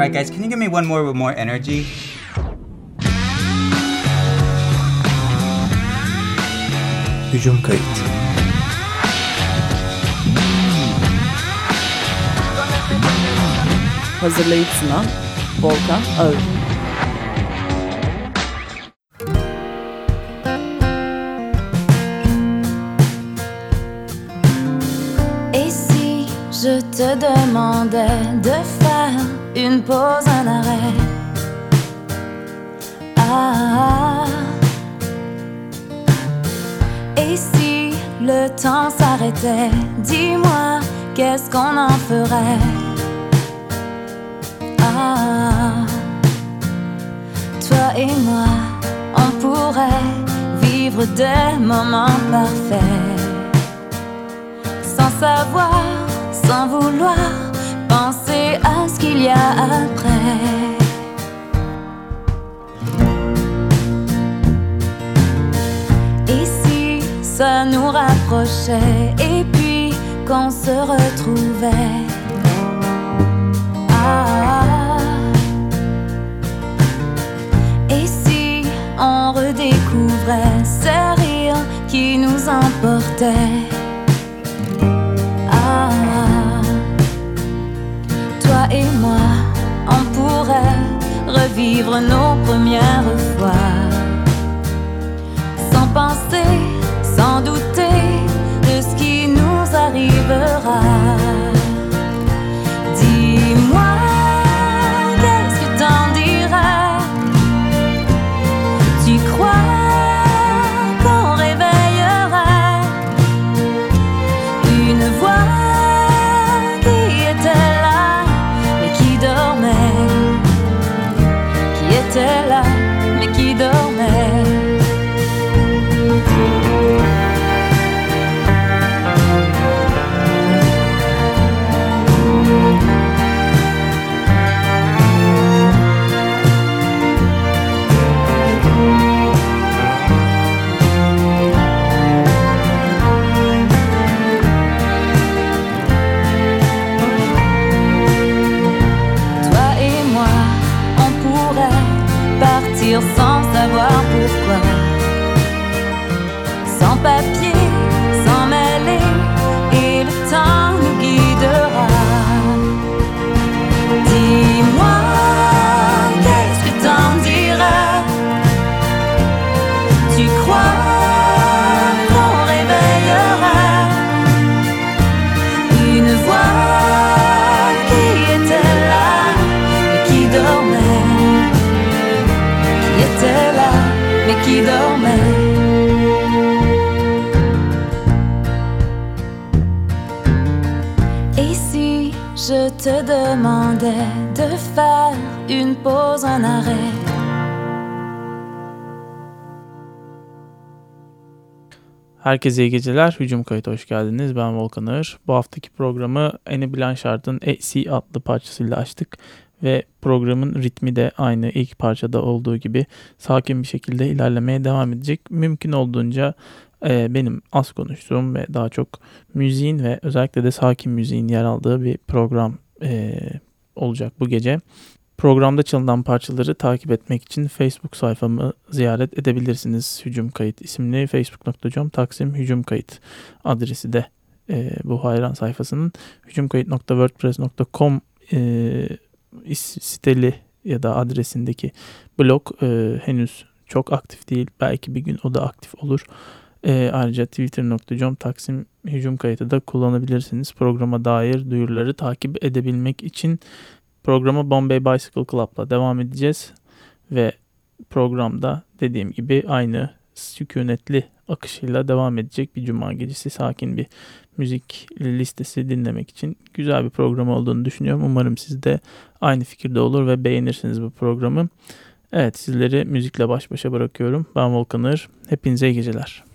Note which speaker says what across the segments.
Speaker 1: Alright guys, can you give me one more with more energy?
Speaker 2: Hücum kayıt.
Speaker 3: Hazırlayıp sunan Volkan Ağır.
Speaker 4: Et si je te demandais de Dis-moi, qu'est-ce qu'on en ferait? Ah Toi et moi, on pourrait vivre des moments parfaits sans savoir, sans vouloir penser à ce qu'il y a après. Ça nous rapprochait et puis qu'on se retrouvait Ah Et si on redécouvrait ces rires qui nous emportaient ah, toi et moi, on pourrait revivre nos premières fois. Sans penser, m'achèvera.
Speaker 5: Herkese iyi geceler. Hücum kayıt hoş geldiniz. Ben Volkan Ağır. Bu haftaki programı Annie Blanchard'ın AC adlı parçasıyla açtık. Ve programın ritmi de aynı ilk parçada olduğu gibi sakin bir şekilde ilerlemeye devam edecek. Mümkün olduğunca e, benim az konuştuğum ve daha çok müziğin ve özellikle de sakin müziğin yer aldığı bir program e, olacak bu gece. Programda çalınan parçaları takip etmek için Facebook sayfamı ziyaret edebilirsiniz. Hücum Kayıt isimli facebook.com taksim hücum kayıt adresi de e, bu hayran sayfasının hücumkayıt.wordpress.com e, siteli ya da adresindeki blog e, henüz çok aktif değil. Belki bir gün o da aktif olur. E, ayrıca twitter.com taksim hücum kayıtı da kullanabilirsiniz. Programa dair duyuruları takip edebilmek için programa Bombay Bicycle Club'la devam edeceğiz. Ve programda dediğim gibi aynı sükunetli akışıyla devam edecek bir cuma gecesi sakin bir müzik listesi dinlemek için güzel bir program olduğunu düşünüyorum. Umarım siz de aynı fikirde olur ve beğenirsiniz bu programı. Evet sizleri müzikle baş başa bırakıyorum. Ben Volkan Ağır. Hepinize iyi geceler.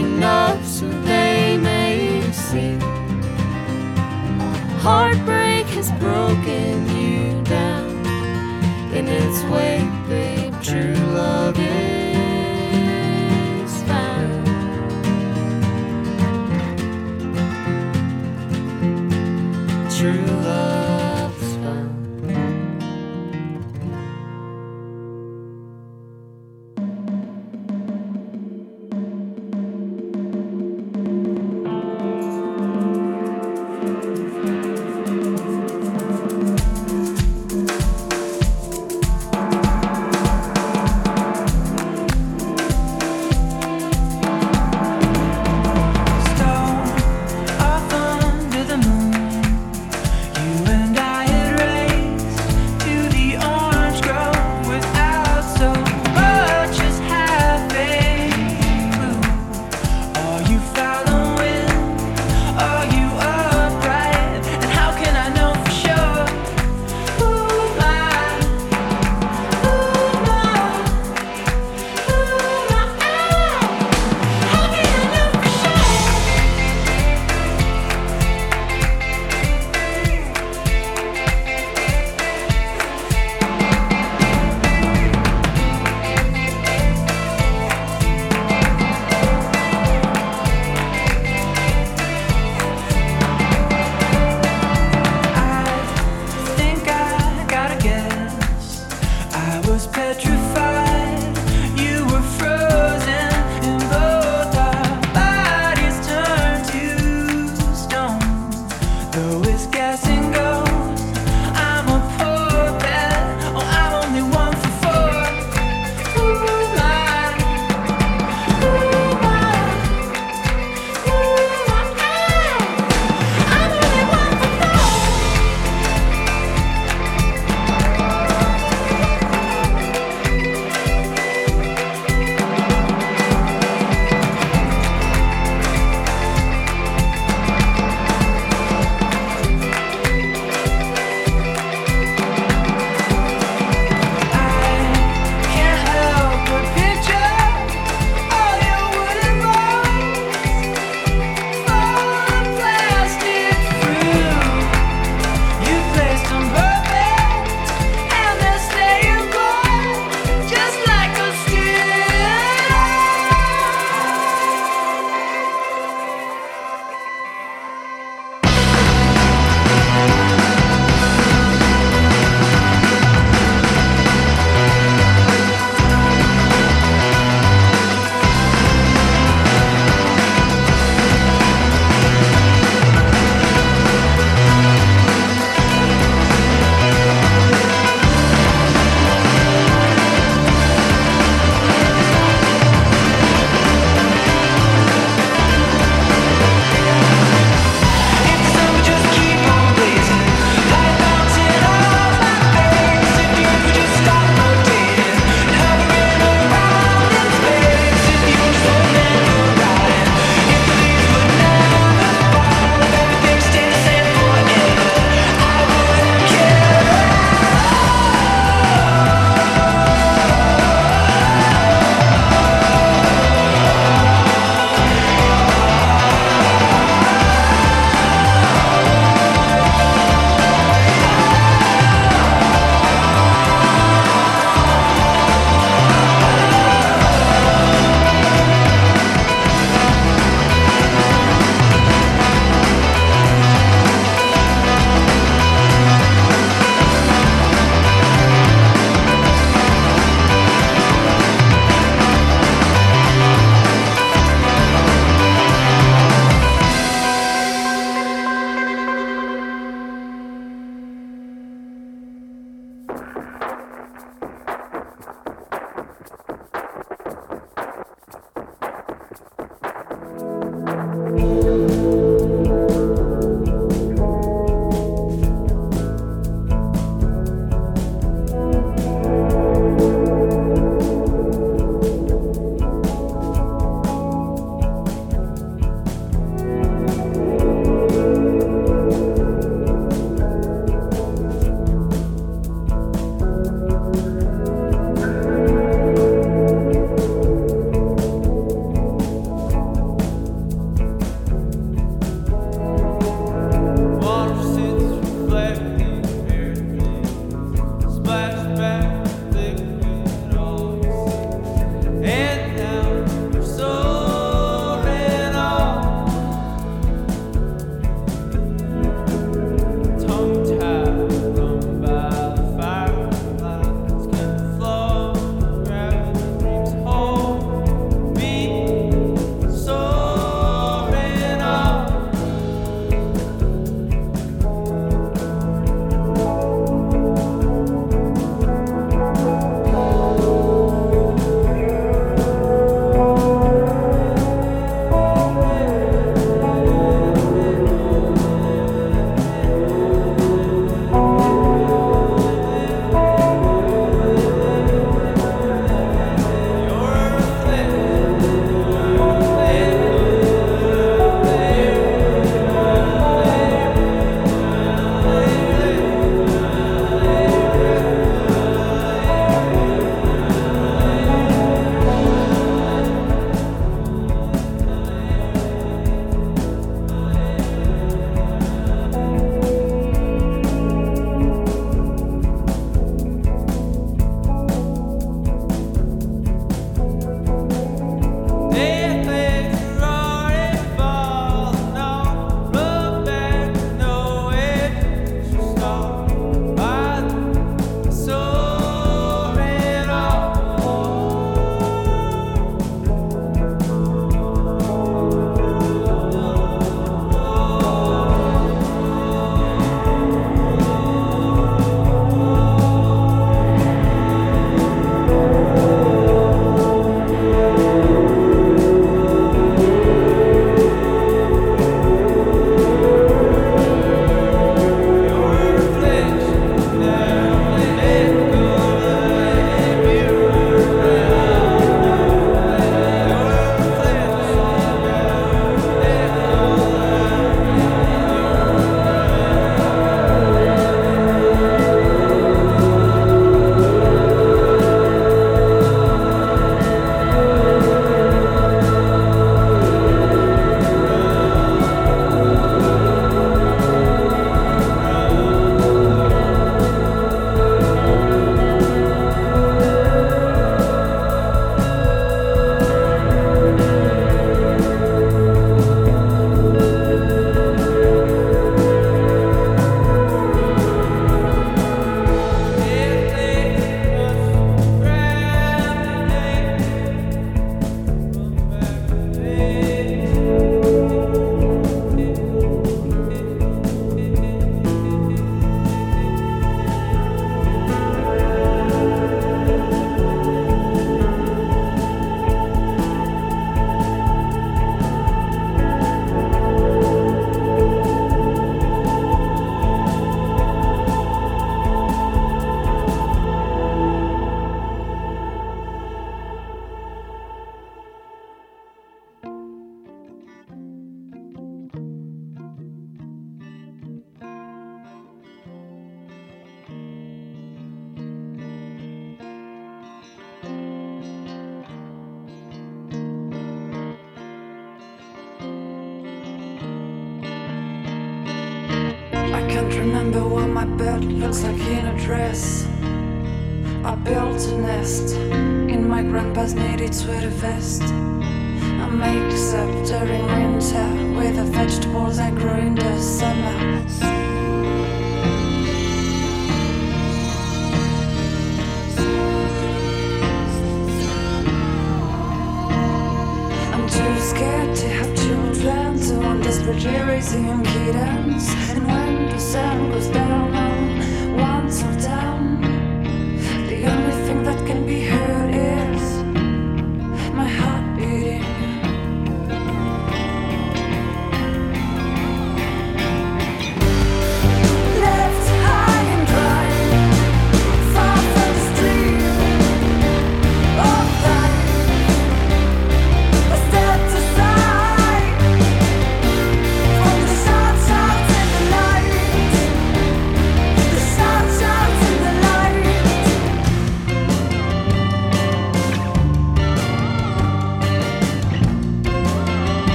Speaker 4: Enough so they may see. Heartbreak has broken you down. In its way, babe, true love